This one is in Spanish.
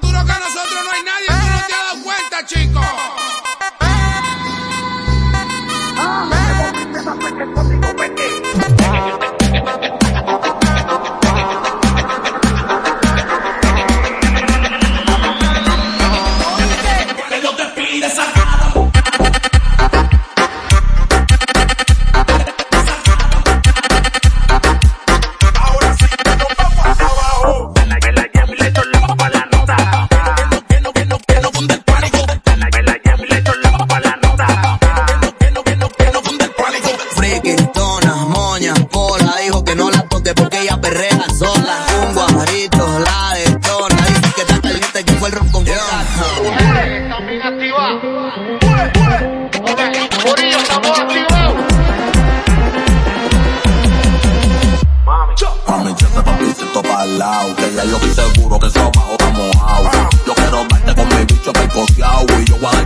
duro que nosotros no hay nadie, tú no te has dado cuenta, chico. al lado, que ya yo estoy seguro que esa abajo está mojado. Yo quiero verte con mi bicho percoseado y yo voy a